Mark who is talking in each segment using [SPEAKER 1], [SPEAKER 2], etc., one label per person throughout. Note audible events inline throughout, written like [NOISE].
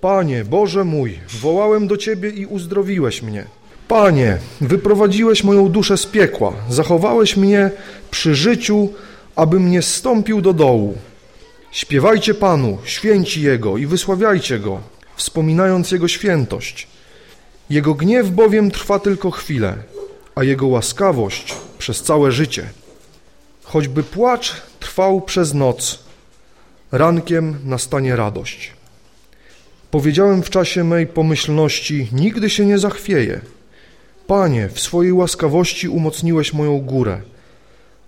[SPEAKER 1] Panie, Boże mój, wołałem do Ciebie i uzdrowiłeś mnie. Panie, wyprowadziłeś moją duszę z piekła, zachowałeś mnie przy życiu, abym nie zstąpił do dołu. Śpiewajcie Panu, święci Jego i wysławiajcie Go, wspominając Jego świętość. Jego gniew bowiem trwa tylko chwilę, a Jego łaskawość przez całe życie. Choćby płacz trwał przez noc, rankiem nastanie radość. Powiedziałem w czasie mej pomyślności, nigdy się nie zachwieję. Panie, w swojej łaskawości umocniłeś moją górę,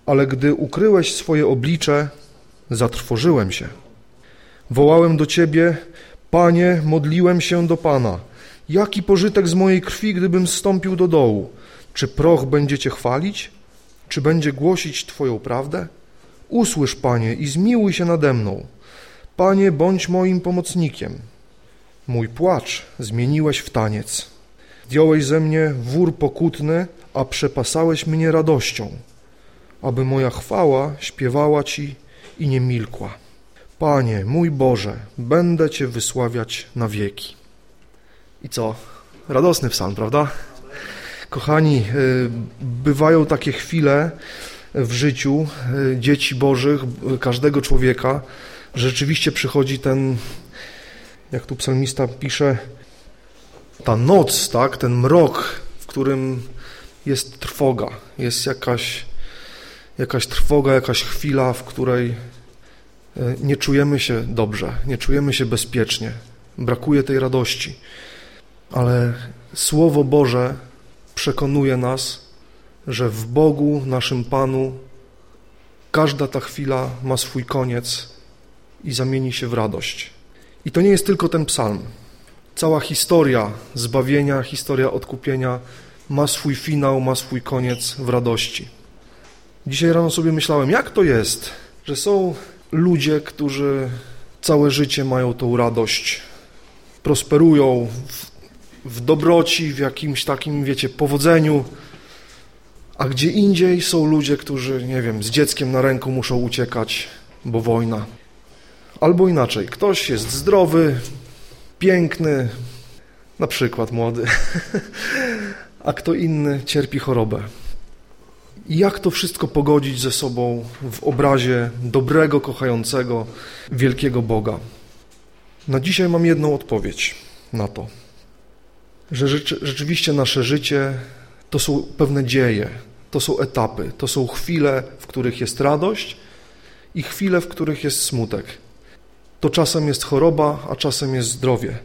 [SPEAKER 1] ale gdy ukryłeś swoje oblicze, zatrwożyłem się. Wołałem do Ciebie, Panie, modliłem się do Pana. Jaki pożytek z mojej krwi, gdybym stąpił do dołu? Czy proch będzie Cię chwalić? Czy będzie głosić Twoją prawdę? Usłysz, Panie, i zmiłuj się nade mną. Panie, bądź moim pomocnikiem. Mój płacz zmieniłeś w taniec. Zdjąłeś ze mnie wór pokutny, a przepasałeś mnie radością, aby moja chwała śpiewała Ci i nie milkła. Panie, mój Boże, będę Cię wysławiać na wieki. I co? Radosny psalm, prawda? Kochani, y, bywają takie chwile w życiu y, dzieci Bożych, każdego człowieka, że rzeczywiście przychodzi ten, jak tu psalmista pisze, ta noc, tak, ten mrok, w którym jest trwoga, jest jakaś, jakaś trwoga, jakaś chwila, w której nie czujemy się dobrze, nie czujemy się bezpiecznie, brakuje tej radości. Ale Słowo Boże przekonuje nas, że w Bogu, naszym Panu, każda ta chwila ma swój koniec i zamieni się w radość. I to nie jest tylko ten psalm. Cała historia zbawienia, historia odkupienia ma swój finał, ma swój koniec w radości. Dzisiaj rano sobie myślałem, jak to jest, że są ludzie, którzy całe życie mają tą radość, prosperują w, w dobroci, w jakimś takim, wiecie, powodzeniu, a gdzie indziej są ludzie, którzy, nie wiem, z dzieckiem na ręku muszą uciekać, bo wojna. Albo inaczej, ktoś jest zdrowy, piękny, na przykład młody, [LAUGHS] a kto inny cierpi chorobę. Jak to wszystko pogodzić ze sobą w obrazie dobrego, kochającego, wielkiego Boga? Na dzisiaj mam jedną odpowiedź na to, że rzeczywiście nasze życie to są pewne dzieje, to są etapy, to są chwile, w których jest radość i chwile, w których jest smutek. To czasem jest choroba, a czasem jest zdrowie.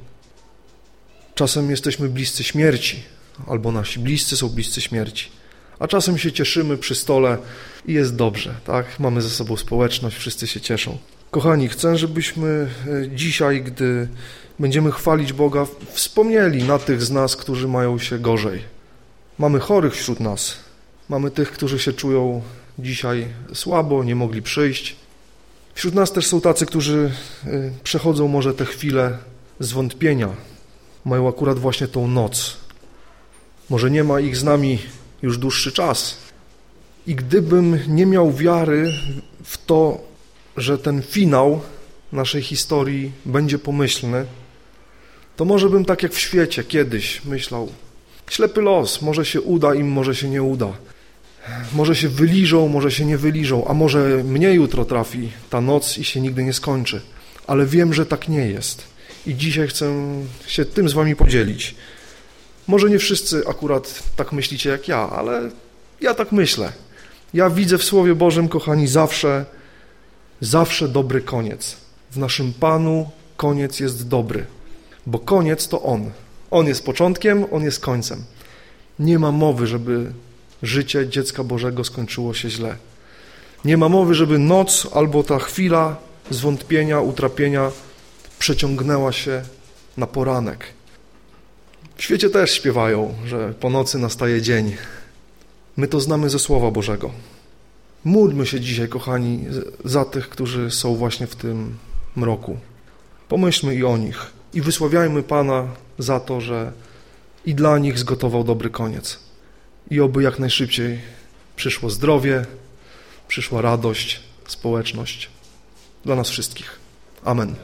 [SPEAKER 1] Czasem jesteśmy bliscy śmierci, albo nasi bliscy są bliscy śmierci a czasem się cieszymy przy stole i jest dobrze, tak? Mamy ze sobą społeczność, wszyscy się cieszą. Kochani, chcę, żebyśmy e, dzisiaj, gdy będziemy chwalić Boga, wspomnieli na tych z nas, którzy mają się gorzej. Mamy chorych wśród nas, mamy tych, którzy się czują dzisiaj słabo, nie mogli przyjść. Wśród nas też są tacy, którzy e, przechodzą może te chwile zwątpienia, mają akurat właśnie tą noc. Może nie ma ich z nami już dłuższy czas. I gdybym nie miał wiary w to, że ten finał naszej historii będzie pomyślny, to może bym tak jak w świecie kiedyś myślał, ślepy los, może się uda im, może się nie uda. Może się wyliżą, może się nie wyliżą, a może mnie jutro trafi ta noc i się nigdy nie skończy. Ale wiem, że tak nie jest. I dzisiaj chcę się tym z wami podzielić. Może nie wszyscy akurat tak myślicie jak ja, ale ja tak myślę. Ja widzę w Słowie Bożym, kochani, zawsze, zawsze dobry koniec. W naszym Panu koniec jest dobry, bo koniec to On. On jest początkiem, On jest końcem. Nie ma mowy, żeby życie dziecka Bożego skończyło się źle. Nie ma mowy, żeby noc albo ta chwila zwątpienia, utrapienia przeciągnęła się na poranek. W świecie też śpiewają, że po nocy nastaje dzień. My to znamy ze Słowa Bożego. Módlmy się dzisiaj, kochani, za tych, którzy są właśnie w tym mroku. Pomyślmy i o nich i wysławiajmy Pana za to, że i dla nich zgotował dobry koniec. I oby jak najszybciej przyszło zdrowie, przyszła radość, społeczność dla nas wszystkich. Amen.